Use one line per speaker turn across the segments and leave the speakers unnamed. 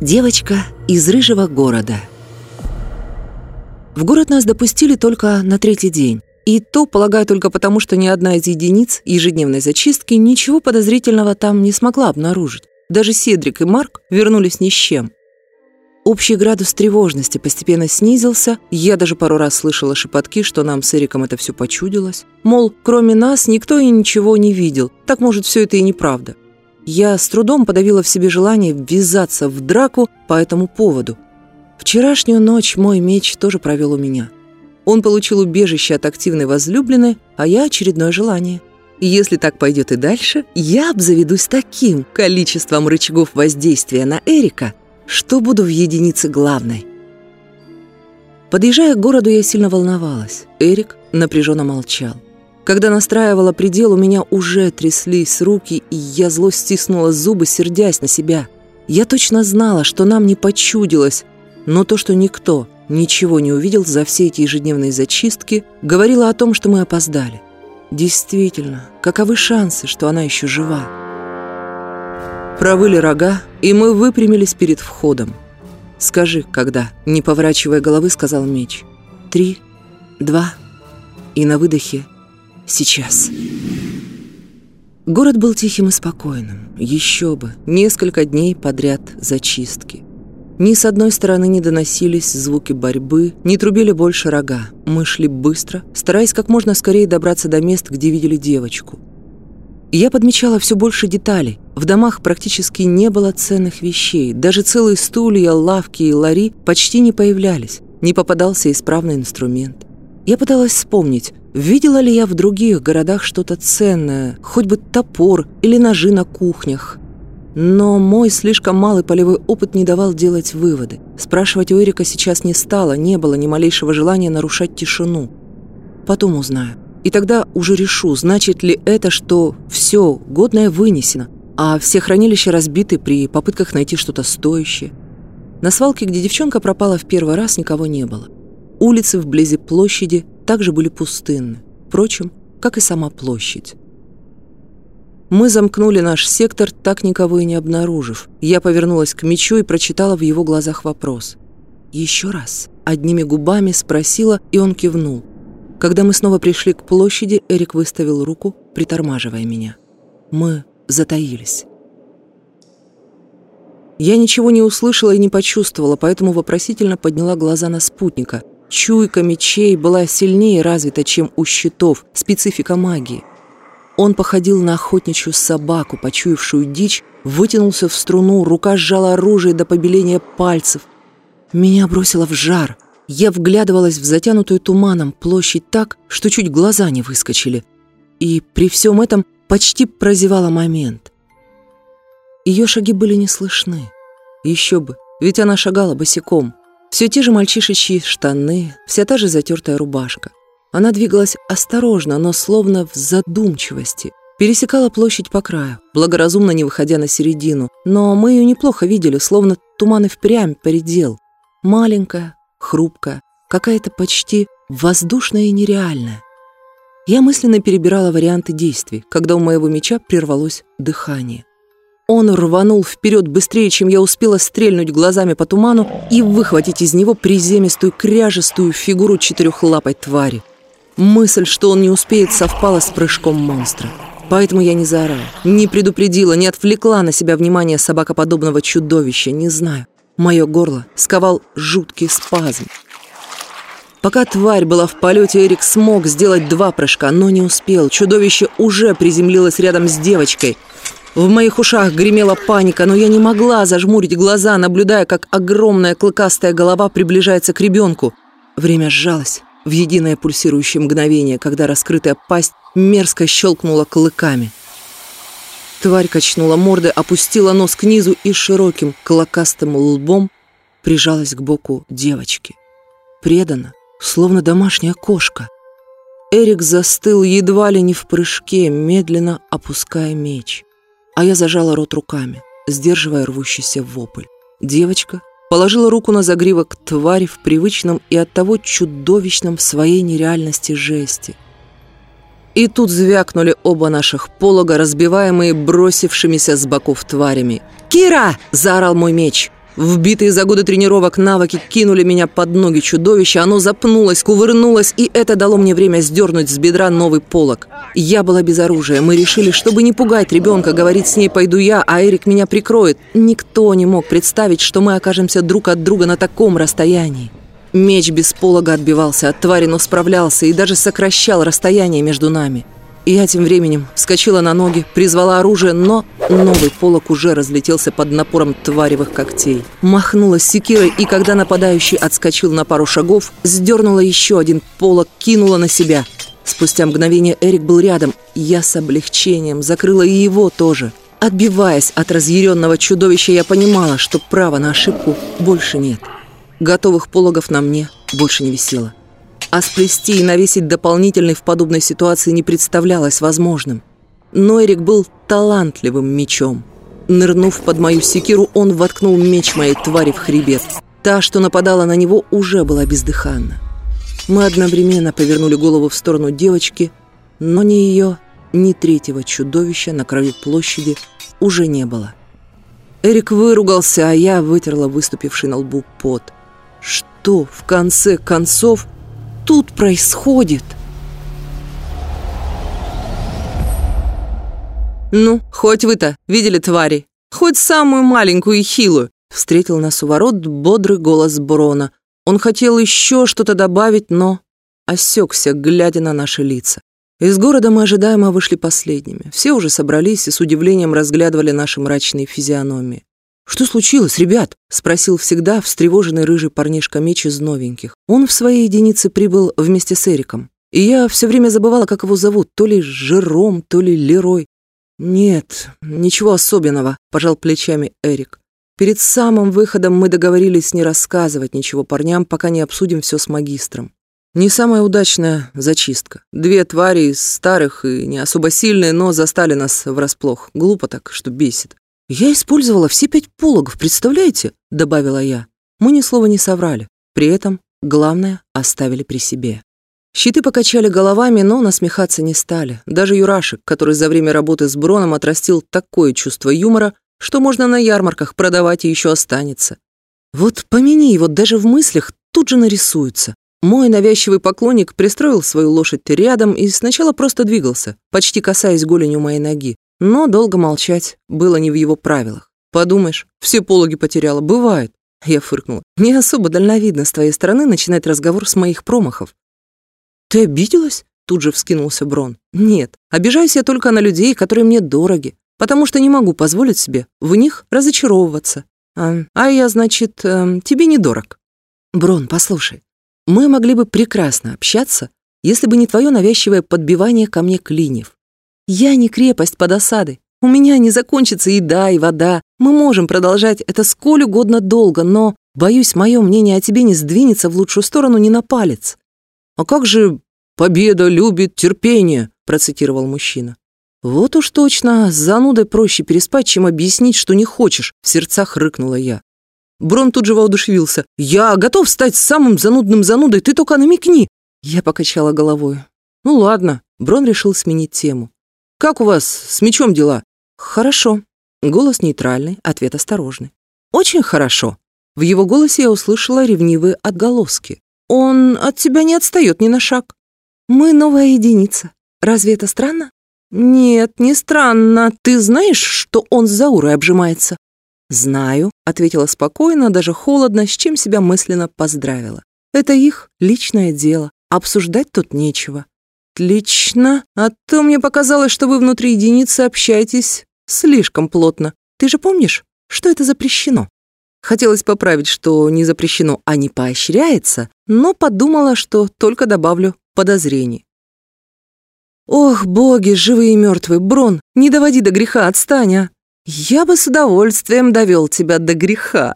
Девочка из рыжего города. В город нас допустили только на третий день. И то, полагаю, только потому, что ни одна из единиц ежедневной зачистки ничего подозрительного там не смогла обнаружить. Даже Седрик и Марк вернулись ни с чем. Общий градус тревожности постепенно снизился, я даже пару раз слышала шепотки, что нам с Эриком это все почудилось. Мол, кроме нас никто и ничего не видел, так может все это и неправда. Я с трудом подавила в себе желание ввязаться в драку по этому поводу. Вчерашнюю ночь мой меч тоже провел у меня. Он получил убежище от активной возлюбленной, а я очередное желание. И если так пойдет и дальше, я обзаведусь таким количеством рычагов воздействия на Эрика, что буду в единице главной. Подъезжая к городу, я сильно волновалась. Эрик напряженно молчал. Когда настраивала предел, у меня уже тряслись руки, и я зло стиснула зубы, сердясь на себя. Я точно знала, что нам не почудилось, но то, что никто ничего не увидел за все эти ежедневные зачистки, говорило о том, что мы опоздали. Действительно, каковы шансы, что она еще жива? Провыли рога, и мы выпрямились перед входом. «Скажи, когда?» — не поворачивая головы, сказал меч. «Три, два...» И на выдохе Сейчас. Город был тихим и спокойным. Еще бы. Несколько дней подряд зачистки. Ни с одной стороны не доносились звуки борьбы, не трубили больше рога. Мы шли быстро, стараясь как можно скорее добраться до мест, где видели девочку. Я подмечала все больше деталей. В домах практически не было ценных вещей. Даже целые стулья, лавки и лари почти не появлялись. Не попадался исправный инструмент. Я пыталась вспомнить, Видела ли я в других городах что-то ценное, хоть бы топор или ножи на кухнях? Но мой слишком малый полевой опыт не давал делать выводы. Спрашивать у Эрика сейчас не стало, не было ни малейшего желания нарушать тишину. Потом узнаю. И тогда уже решу, значит ли это, что все годное вынесено, а все хранилища разбиты при попытках найти что-то стоящее. На свалке, где девчонка пропала в первый раз, никого не было. Улицы вблизи площади также были пустынны, впрочем, как и сама площадь. Мы замкнули наш сектор, так никого и не обнаружив. Я повернулась к мечу и прочитала в его глазах вопрос. «Еще раз». Одними губами спросила, и он кивнул. Когда мы снова пришли к площади, Эрик выставил руку, притормаживая меня. Мы затаились. Я ничего не услышала и не почувствовала, поэтому вопросительно подняла глаза на спутника – Чуйка мечей была сильнее развита, чем у щитов, специфика магии. Он походил на охотничью собаку, почуявшую дичь, вытянулся в струну, рука сжала оружие до побеления пальцев. Меня бросило в жар. Я вглядывалась в затянутую туманом площадь так, что чуть глаза не выскочили. И при всем этом почти прозевала момент. Ее шаги были не слышны. Еще бы, ведь она шагала босиком — все те же мальчишечьи штаны, вся та же затертая рубашка. Она двигалась осторожно, но словно в задумчивости. Пересекала площадь по краю, благоразумно не выходя на середину, но мы ее неплохо видели, словно туман и впрямь поредел. Маленькая, хрупкая, какая-то почти воздушная и нереальная. Я мысленно перебирала варианты действий, когда у моего меча прервалось дыхание. Он рванул вперед быстрее, чем я успела стрельнуть глазами по туману и выхватить из него приземистую кряжестую фигуру четырехлапой твари. Мысль, что он не успеет, совпала с прыжком монстра. Поэтому я не заорала, не предупредила, не отвлекла на себя внимание собакоподобного чудовища, не знаю. Мое горло сковал жуткий спазм. Пока тварь была в полете, Эрик смог сделать два прыжка, но не успел. Чудовище уже приземлилось рядом с девочкой – в моих ушах гремела паника, но я не могла зажмурить глаза, наблюдая, как огромная клыкастая голова приближается к ребенку. Время сжалось в единое пульсирующее мгновение, когда раскрытая пасть мерзко щелкнула клыками. Тварь качнула мордой, опустила нос к низу и широким клокастым лбом прижалась к боку девочки. Преданно, словно домашняя кошка. Эрик застыл едва ли не в прыжке, медленно опуская меч а я зажала рот руками, сдерживая рвущийся вопль. Девочка положила руку на загривок твари в привычном и оттого чудовищном в своей нереальности жесте. И тут звякнули оба наших полога, разбиваемые бросившимися с боков тварями. «Кира!» – заорал мой меч. Вбитые за годы тренировок навыки кинули меня под ноги чудовища, оно запнулось, кувырнулось, и это дало мне время сдернуть с бедра новый полог. Я была без оружия. Мы решили, чтобы не пугать ребенка, говорить с ней пойду я, а Эрик меня прикроет. Никто не мог представить, что мы окажемся друг от друга на таком расстоянии. Меч без полога отбивался от твари, но справлялся и даже сокращал расстояние между нами. Я тем временем вскочила на ноги, призвала оружие, но новый полок уже разлетелся под напором тваревых когтей. Махнула секирой, и когда нападающий отскочил на пару шагов, сдернула еще один полок, кинула на себя. Спустя мгновение Эрик был рядом, я с облегчением закрыла и его тоже. Отбиваясь от разъяренного чудовища, я понимала, что права на ошибку больше нет. Готовых пологов на мне больше не висело а сплести и навесить дополнительный в подобной ситуации не представлялось возможным. Но Эрик был талантливым мечом. Нырнув под мою секиру, он воткнул меч моей твари в хребет. Та, что нападала на него, уже была бездыханна. Мы одновременно повернули голову в сторону девочки, но ни ее, ни третьего чудовища на краю площади уже не было. Эрик выругался, а я вытерла выступивший на лбу пот. Что, в конце концов, тут происходит? «Ну, хоть вы-то видели твари? Хоть самую маленькую и хилую!» Встретил нас у ворот бодрый голос Брона. Он хотел еще что-то добавить, но осекся, глядя на наши лица. Из города мы ожидаемо вышли последними. Все уже собрались и с удивлением разглядывали наши мрачные физиономии. «Что случилось, ребят?» — спросил всегда встревоженный рыжий парнишка меч из новеньких. Он в своей единице прибыл вместе с Эриком. И я все время забывала, как его зовут, то ли Жером, то ли Лерой. «Нет, ничего особенного», — пожал плечами Эрик. «Перед самым выходом мы договорились не рассказывать ничего парням, пока не обсудим все с магистром. Не самая удачная зачистка. Две твари из старых и не особо сильные, но застали нас врасплох. Глупо так, что бесит. «Я использовала все пять пологов, представляете?» — добавила я. Мы ни слова не соврали. При этом главное оставили при себе. Щиты покачали головами, но насмехаться не стали. Даже Юрашек, который за время работы с Броном отрастил такое чувство юмора, что можно на ярмарках продавать и еще останется. Вот помяни его даже в мыслях тут же нарисуется. Мой навязчивый поклонник пристроил свою лошадь рядом и сначала просто двигался, почти касаясь голенью моей ноги. Но долго молчать было не в его правилах. Подумаешь, все пологи потеряла. Бывает. Я фыркнула. Не особо дальновидно с твоей стороны начинать разговор с моих промахов. Ты обиделась? Тут же вскинулся Брон. Нет, обижаюсь я только на людей, которые мне дороги, потому что не могу позволить себе в них разочаровываться. А, а я, значит, э, тебе недорог. Брон, послушай, мы могли бы прекрасно общаться, если бы не твое навязчивое подбивание ко мне клиньев. Я не крепость под осадой. У меня не закончится еда и вода. Мы можем продолжать это сколь угодно долго, но, боюсь, мое мнение о тебе не сдвинется в лучшую сторону ни на палец. А как же «победа любит терпение», процитировал мужчина. «Вот уж точно, с занудой проще переспать, чем объяснить, что не хочешь», в сердцах рыкнула я. Брон тут же воодушевился. «Я готов стать самым занудным занудой, ты только намекни!» Я покачала головой. «Ну ладно». Брон решил сменить тему. «Как у вас с мечом дела?» «Хорошо». Голос нейтральный, ответ осторожный. «Очень хорошо». В его голосе я услышала ревнивые отголоски. «Он от тебя не отстает ни на шаг». «Мы новая единица. Разве это странно?» «Нет, не странно. Ты знаешь, что он с Заурой обжимается?» «Знаю», — ответила спокойно, даже холодно, с чем себя мысленно поздравила. «Это их личное дело. Обсуждать тут нечего. «Отлично. А то мне показалось, что вы внутри единицы общаетесь слишком плотно. Ты же помнишь, что это запрещено?» Хотелось поправить, что не запрещено, а не поощряется, но подумала, что только добавлю подозрений. «Ох, боги, живые и мертвые, Брон, не доводи до греха, отстань, а! Я бы с удовольствием довел тебя до греха!»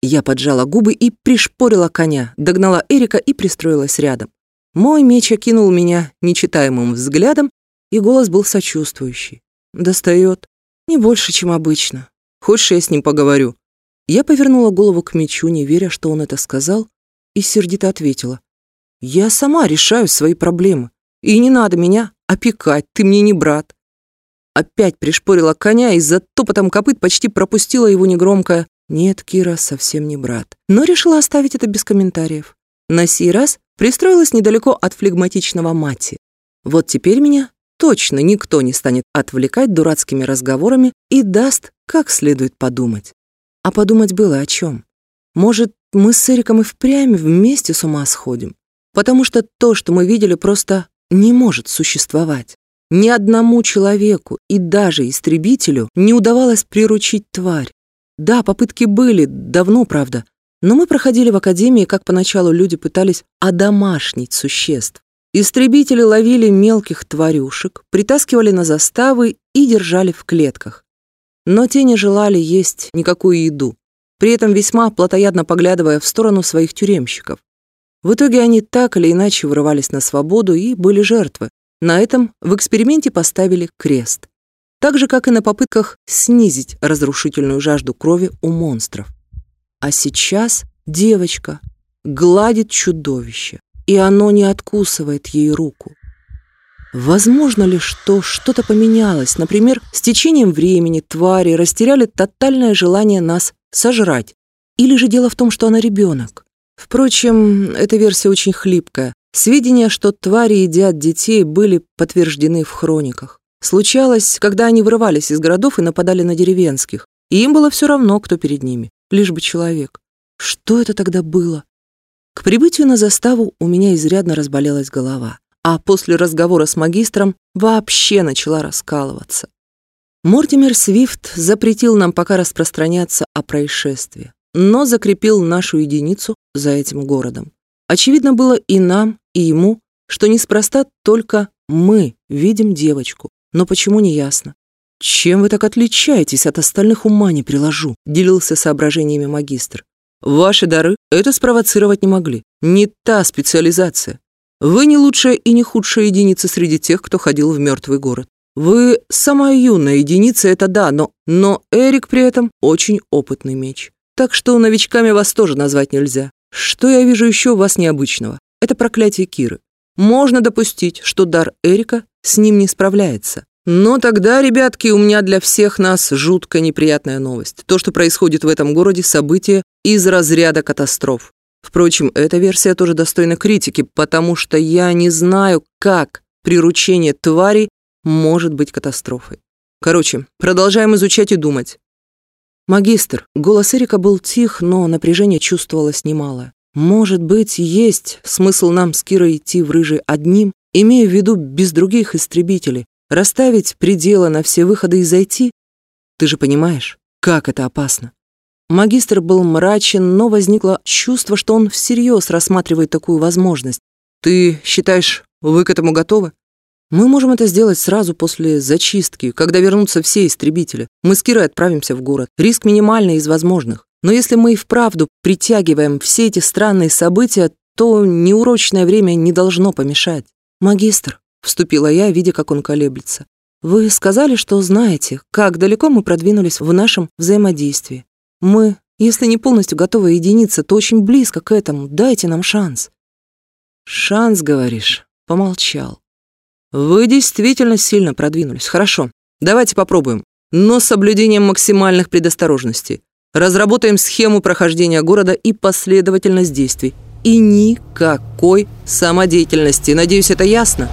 Я поджала губы и пришпорила коня, догнала Эрика и пристроилась рядом. Мой меч окинул меня нечитаемым взглядом, и голос был сочувствующий. «Достает. Не больше, чем обычно. Хочешь, я с ним поговорю?» Я повернула голову к мечу, не веря, что он это сказал, и сердито ответила. «Я сама решаю свои проблемы, и не надо меня опекать, ты мне не брат». Опять пришпорила коня и за топотом копыт почти пропустила его негромкое Нет, Кира совсем не брат. Но решила оставить это без комментариев. На сей раз пристроилась недалеко от флегматичного мати. Вот теперь меня точно никто не станет отвлекать дурацкими разговорами и даст как следует подумать. А подумать было о чем? Может, мы с Эриком и впрямь вместе с ума сходим? Потому что то, что мы видели, просто не может существовать. Ни одному человеку и даже истребителю не удавалось приручить тварь. Да, попытки были, давно, правда, но мы проходили в академии, как поначалу люди пытались одомашнить существ. Истребители ловили мелких тварюшек, притаскивали на заставы и держали в клетках. Но те не желали есть никакую еду, при этом весьма плотоядно поглядывая в сторону своих тюремщиков. В итоге они так или иначе вырывались на свободу и были жертвы. На этом в эксперименте поставили крест. Так же, как и на попытках снизить разрушительную жажду крови у монстров. А сейчас девочка гладит чудовище, и оно не откусывает ей руку. Возможно ли, что что-то поменялось? Например, с течением времени твари растеряли тотальное желание нас сожрать. Или же дело в том, что она ребенок? Впрочем, эта версия очень хлипкая. Сведения, что твари едят детей, были подтверждены в хрониках. Случалось, когда они вырывались из городов и нападали на деревенских, и им было все равно, кто перед ними, лишь бы человек. Что это тогда было? К прибытию на заставу у меня изрядно разболелась голова, а после разговора с магистром вообще начала раскалываться. Мортимер Свифт запретил нам пока распространяться о происшествии, но закрепил нашу единицу за этим городом. Очевидно было и нам, и ему, что неспроста только мы видим девочку. Но почему не ясно? «Чем вы так отличаетесь от остальных, ума не приложу», — делился соображениями магистр. «Ваши дары это спровоцировать не могли. Не та специализация. Вы не лучшая и не худшая единица среди тех, кто ходил в мертвый город. Вы самая юная единица, это да, но, но Эрик при этом очень опытный меч. Так что новичками вас тоже назвать нельзя. Что я вижу еще у вас необычного? Это проклятие Киры. Можно допустить, что дар Эрика с ним не справляется. Но тогда, ребятки, у меня для всех нас жутко неприятная новость. То, что происходит в этом городе, событие из разряда катастроф. Впрочем, эта версия тоже достойна критики, потому что я не знаю, как приручение твари может быть катастрофой. Короче, продолжаем изучать и думать. «Магистр». Голос Эрика был тих, но напряжение чувствовалось немало. «Может быть, есть смысл нам с Кирой идти в Рыжий одним, имея в виду без других истребителей, расставить пределы на все выходы и зайти? Ты же понимаешь, как это опасно». Магистр был мрачен, но возникло чувство, что он всерьез рассматривает такую возможность. «Ты считаешь, вы к этому готовы?» Мы можем это сделать сразу после зачистки, когда вернутся все истребители. Мы с Кирой отправимся в город. Риск минимальный из возможных. Но если мы и вправду притягиваем все эти странные события, то неурочное время не должно помешать. «Магистр», — вступила я, видя, как он колеблется, «вы сказали, что знаете, как далеко мы продвинулись в нашем взаимодействии. Мы, если не полностью готовы единица, то очень близко к этому. Дайте нам шанс». «Шанс, говоришь?» — помолчал. Вы действительно сильно продвинулись. Хорошо, давайте попробуем. Но с соблюдением максимальных предосторожностей. Разработаем схему прохождения города и последовательность действий. И никакой самодеятельности. Надеюсь, это ясно?